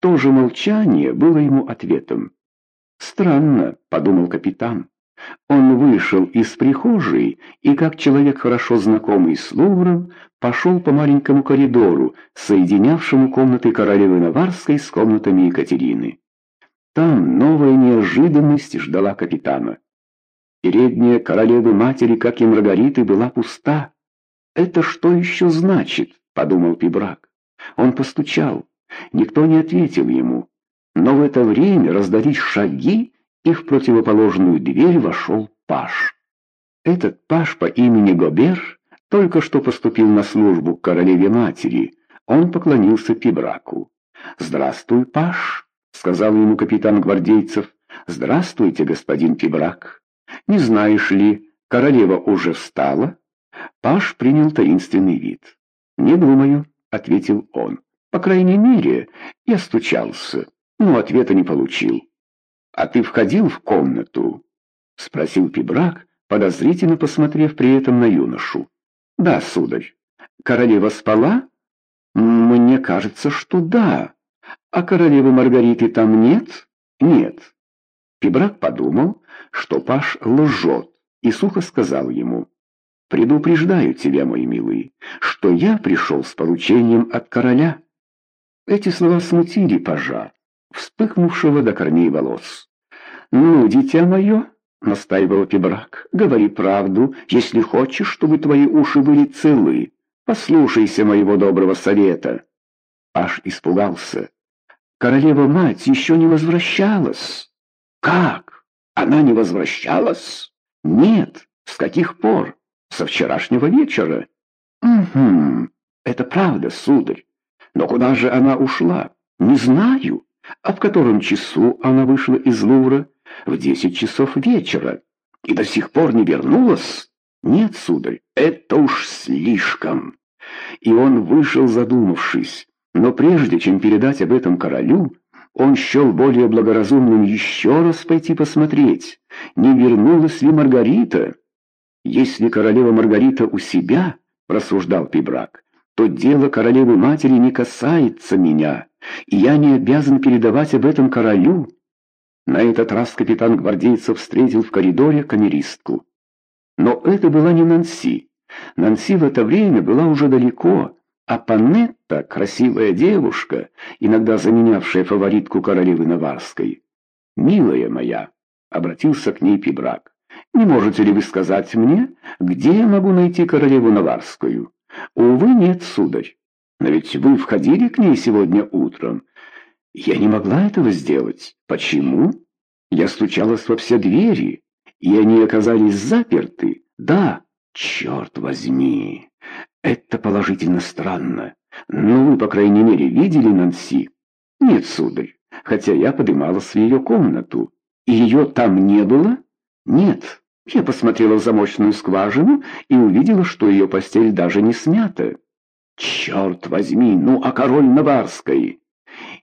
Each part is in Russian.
То же молчание было ему ответом. «Странно», — подумал капитан. Он вышел из прихожей и, как человек хорошо знакомый с Лувром, пошел по маленькому коридору, соединявшему комнаты королевы Наварской с комнатами Екатерины. Там новая неожиданность ждала капитана. Передняя королевы-матери, как и Маргариты, была пуста. «Это что еще значит?» — подумал Пибрак. Он постучал. Никто не ответил ему. Но в это время раздались шаги, и в противоположную дверь вошел Паш. Этот Паш по имени Гобер только что поступил на службу к королеве-матери. Он поклонился Пибраку. «Здравствуй, Паш», — сказал ему капитан гвардейцев. «Здравствуйте, господин Пибрак. Не знаешь ли, королева уже встала?» Паш принял таинственный вид. «Не думаю», — ответил он. «По крайней мере, я стучался, но ответа не получил». «А ты входил в комнату?» — спросил Пибрак, подозрительно посмотрев при этом на юношу. «Да, сударь. Королева спала?» «Мне кажется, что да. А королевы Маргариты там нет?» «Нет». Пибрак подумал, что Паш лжет, и сухо сказал ему, «Предупреждаю тебя, мой милый, что я пришел с поручением от короля». Эти слова смутили Пажа, вспыхнувшего до корней волос. «Ну, дитя мое», — настаивал Пебрак, — «говори правду, если хочешь, чтобы твои уши были целы. Послушайся моего доброго совета». Аж испугался. «Королева-мать еще не возвращалась». «Как? Она не возвращалась?» «Нет. С каких пор? Со вчерашнего вечера». «Угу. Это правда, сударь. Но куда же она ушла? Не знаю. А в котором часу она вышла из Лувра? В десять часов вечера. И до сих пор не вернулась? Нет, сударь, это уж слишком. И он вышел, задумавшись. Но прежде чем передать об этом королю, он счел более благоразумным еще раз пойти посмотреть, не вернулась ли Маргарита. Если королева Маргарита у себя, рассуждал Пибрак, то дело королевы-матери не касается меня, и я не обязан передавать об этом королю. На этот раз капитан гвардейцев встретил в коридоре камеристку. Но это была не Нанси. Нанси в это время была уже далеко, а Панетта, красивая девушка, иногда заменявшая фаворитку королевы Наварской. «Милая моя», — обратился к ней Пибрак, — «не можете ли вы сказать мне, где я могу найти королеву Наварскую?» «Увы, нет, сударь. Но ведь вы входили к ней сегодня утром. Я не могла этого сделать. Почему? Я стучалась во все двери, и они оказались заперты. Да, черт возьми. Это положительно странно. Но вы, по крайней мере, видели Нанси? Нет, сударь, хотя я подымалась в ее комнату. И ее там не было? Нет. Я посмотрела в замочную скважину и увидела, что ее постель даже не снята. Черт возьми, ну а король Наварской?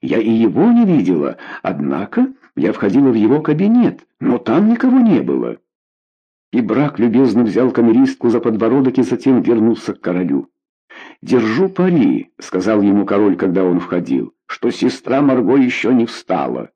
Я и его не видела, однако я входила в его кабинет, но там никого не было. И брак любезно взял камеристку за подбородок и затем вернулся к королю. «Держу пари», — сказал ему король, когда он входил, — «что сестра Марго еще не встала».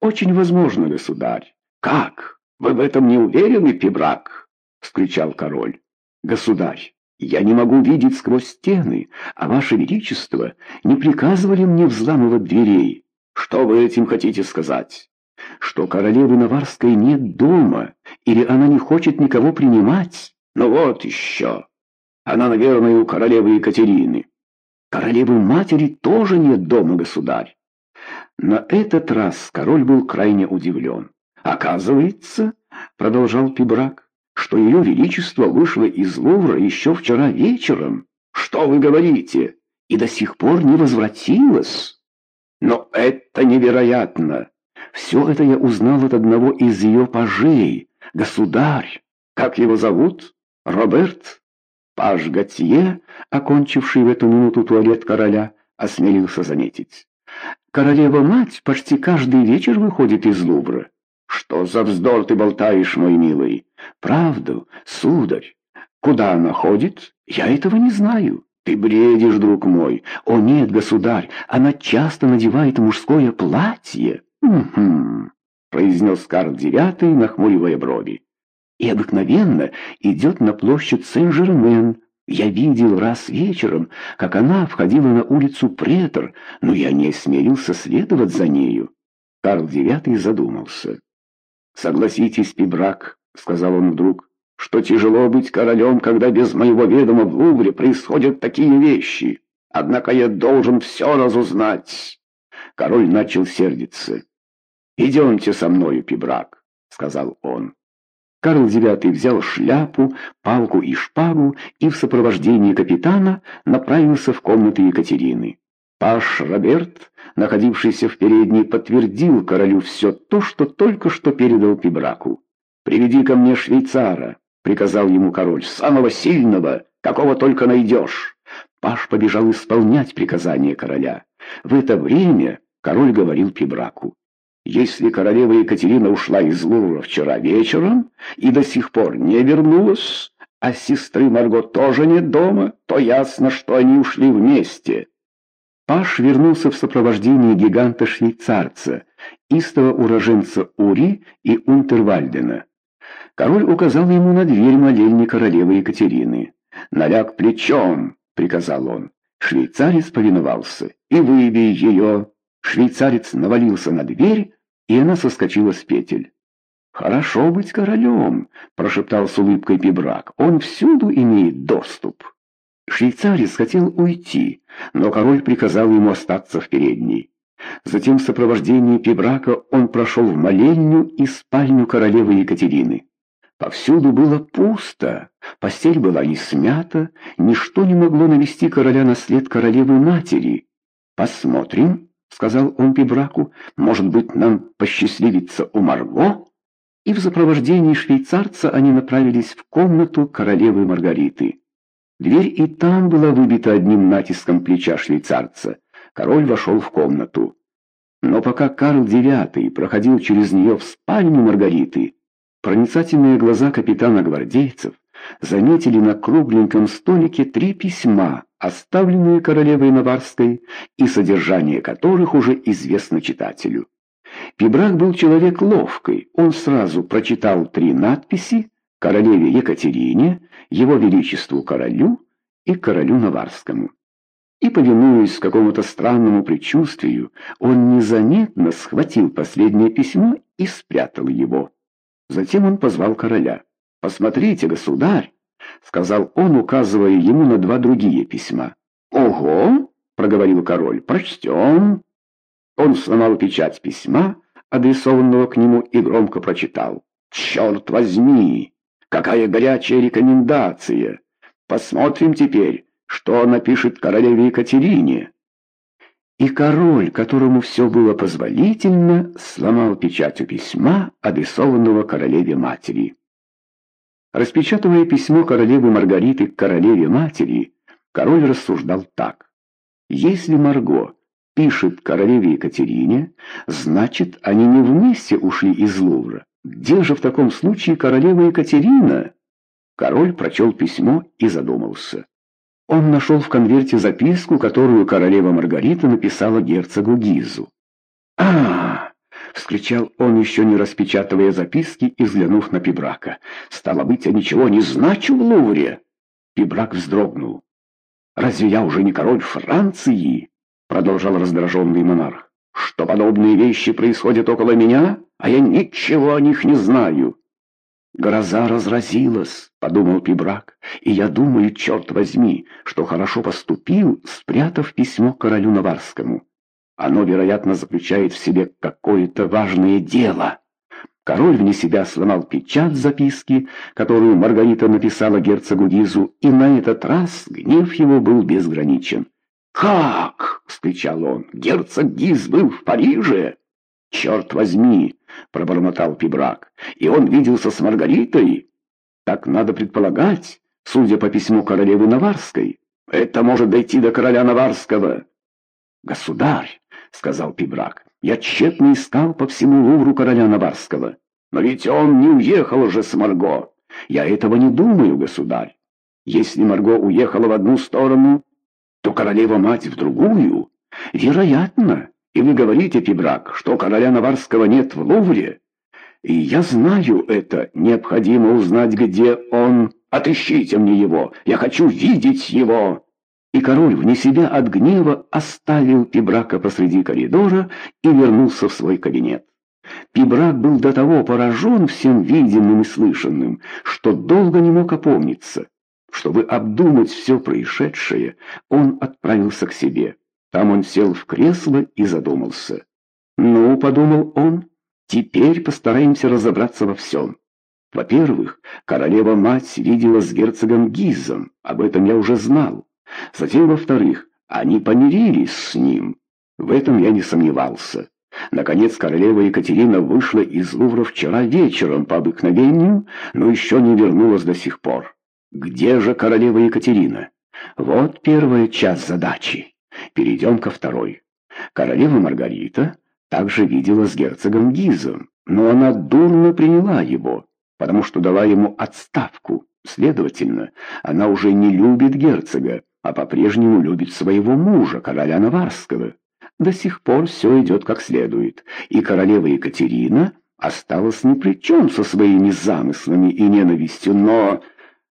«Очень возможно, государь». «Как? Вы в этом не уверены, Пибрак?» — вскричал король. «Государь, я не могу видеть сквозь стены, а Ваше Величество не приказывали мне взламывать дверей. Что вы этим хотите сказать? Что королевы Наварской нет дома, или она не хочет никого принимать? Ну вот еще. Она, наверное, у королевы Екатерины. Королевы матери тоже нет дома, государь. На этот раз король был крайне удивлен. Оказывается, продолжал Пибрак, что ее величество вышло из Лувра еще вчера вечером. Что вы говорите? И до сих пор не возвратилась? Но это невероятно. Все это я узнал от одного из ее пажей. Государь, как его зовут? Роберт? Паж Готье, окончивший в эту минуту туалет короля, осмелился заметить. Королева-мать почти каждый вечер выходит из Лувра. «Что за вздор ты болтаешь, мой милый?» «Правду, сударь. Куда она ходит? Я этого не знаю. «Ты бредишь, друг мой!» «О нет, государь, она часто надевает мужское платье!» «Угу», — произнес Карл Девятый, нахмуривая брови. «И обыкновенно идет на площадь Сен-Жермен. Я видел раз вечером, как она входила на улицу Претор, но я не осмелился следовать за нею». Карл Девятый задумался. «Согласитесь, Пибрак», — сказал он вдруг, — «что тяжело быть королем, когда без моего ведома в Лувре происходят такие вещи. Однако я должен все разузнать». Король начал сердиться. «Идемте со мною, Пибрак», — сказал он. Карл IX взял шляпу, палку и шпагу и в сопровождении капитана направился в комнаты Екатерины. Паш Роберт, находившийся в передней, подтвердил королю все то, что только что передал Пибраку. «Приведи ко мне швейцара», — приказал ему король, — «самого сильного, какого только найдешь». Паш побежал исполнять приказание короля. В это время король говорил Пибраку. «Если королева Екатерина ушла из Лувра вчера вечером и до сих пор не вернулась, а сестры Марго тоже нет дома, то ясно, что они ушли вместе». Паш вернулся в сопровождении гиганта-швейцарца, истого уроженца Ури и Унтервальдена. Король указал ему на дверь молельни королевы Екатерины. «Наляг плечом!» — приказал он. Швейцарец повиновался. «И выбей ее!» Швейцарец навалился на дверь, и она соскочила с петель. «Хорошо быть королем», — прошептал с улыбкой Пибрак. «Он всюду имеет доступ». Швейцарец хотел уйти, но король приказал ему остаться в передней. Затем в сопровождении Пибрака он прошел в молельню и спальню королевы Екатерины. Повсюду было пусто, постель была не смята, ничто не могло навести короля на след королевы-матери. «Посмотрим», — сказал он Пибраку, — «может быть, нам посчастливится у Марго?» И в сопровождении швейцарца они направились в комнату королевы Маргариты. Дверь и там была выбита одним натиском плеча швейцарца. Король вошел в комнату. Но пока Карл IX проходил через нее в спальню Маргариты, проницательные глаза капитана гвардейцев заметили на кругленьком столике три письма, оставленные королевой Наварской, и содержание которых уже известно читателю. Пибрак был человек ловкий, он сразу прочитал три надписи королеве Екатерине, его величеству королю и королю Наварскому. И, повинуясь какому-то странному предчувствию, он незаметно схватил последнее письмо и спрятал его. Затем он позвал короля. «Посмотрите, государь!» — сказал он, указывая ему на два другие письма. «Ого!» — проговорил король. «Прочтем!» Он сломал печать письма, адресованного к нему, и громко прочитал. «Черт возьми! Какая горячая рекомендация! Посмотрим теперь, что напишет королеве Екатерине. И король, которому все было позволительно, сломал печать у письма, адресованного королеве-матери. Распечатывая письмо королевы Маргариты к королеве-матери, король рассуждал так. Если Марго пишет королеве Екатерине, значит, они не вместе ушли из Лувра. Где же в таком случае королева Екатерина? Король прочел письмо и задумался. Он нашел в конверте записку, которую королева Маргарита написала герцогу Гизу. а, вскричал он, еще не распечатывая записки и взглянув на Пибрака. «Стало быть, я ничего не значу в Лувре!» Пибрак вздрогнул. «Разве я уже не король Франции?» Продолжал раздраженный монарх. «Что подобные вещи происходят около меня?» а я ничего о них не знаю. Гроза разразилась, подумал Пибрак, и я думаю, черт возьми, что хорошо поступил, спрятав письмо королю Наварскому. Оно, вероятно, заключает в себе какое-то важное дело. Король вне себя сломал печать записки, которую Маргарита написала герцогу Гизу, и на этот раз гнев его был безграничен. «Как?» — вскричал он. «Герцог Гиз был в Париже?» «Черт возьми!» — пробормотал Пибрак. «И он виделся с Маргаритой?» «Так надо предполагать, судя по письму королевы Наварской. Это может дойти до короля Наварского». «Государь!» — сказал Пибрак. «Я тщетно искал по всему Лувру короля Наварского. Но ведь он не уехал уже с Марго. Я этого не думаю, государь. Если Марго уехала в одну сторону, то королева-мать в другую. Вероятно. И вы говорите, Пибрак, что короля Наварского нет в Лувре? И я знаю это. Необходимо узнать, где он. Отыщите мне его. Я хочу видеть его. И король, вне себя от гнева, оставил Пибрака посреди коридора и вернулся в свой кабинет. Пибрак был до того поражен всем виденным и слышанным, что долго не мог опомниться. Чтобы обдумать все происшедшее, он отправился к себе. Там он сел в кресло и задумался. «Ну, — подумал он, — теперь постараемся разобраться во всем. Во-первых, королева-мать видела с герцогом Гизом, об этом я уже знал. Затем, во-вторых, они помирились с ним. В этом я не сомневался. Наконец королева Екатерина вышла из Лувра вчера вечером по обыкновению, но еще не вернулась до сих пор. Где же королева Екатерина? Вот первая часть задачи. Перейдем ко второй. Королева Маргарита также видела с герцогом Гизом, но она дурно приняла его, потому что дала ему отставку. Следовательно, она уже не любит герцога, а по-прежнему любит своего мужа, короля Наварского. До сих пор все идет как следует, и королева Екатерина осталась ни при чем со своими замыслами и ненавистью, но...